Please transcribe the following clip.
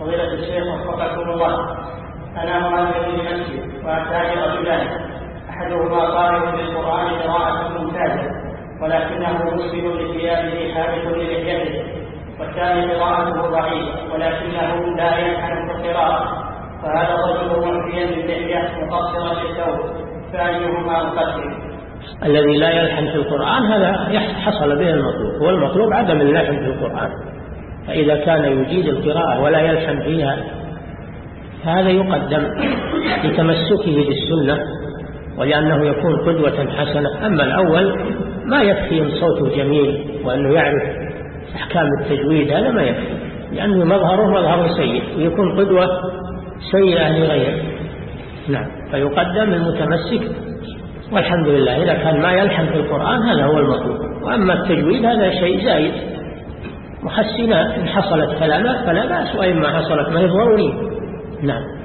فضيلة الشيخ وفقكم الله. أنا مهاجر لمسجد وأحتاج رجلان أحدهما قارئ للقرآن قراءة ممتازة ولكنه مسلم لثيابه حادث للحيته والثاني قراءته ضعيفة ولكنه لا يلحن في القراءة. فهذا الرجل معفيا باللحية مقصرا للثوب فأيهما أقدم؟ الذي لا يلحن في القرآن هذا حصل به المطلوب والمطلوب عدم اللحن في القرآن. فإذا كان يجيد القراءة ولا يلحن فيها فهذا يقدم لتمسكه بالسنة ولأنه يكون قدوة حسنة. أما الأول ما يكفي ان صوته جميل وأنه يعرف أحكام التجويد هذا ما يكفي لأنه مظهره مظهر سيء ويكون قدوة سيئة لغيره. نعم فيقدم المتمسك والحمد لله إذا كان ما يلحن في القرآن هذا هو المطلوب. وأما التجويد هذا شيء زايد. محسنات إن حصلت كلمات فلا بأس وإما حصلت ما هي نعم.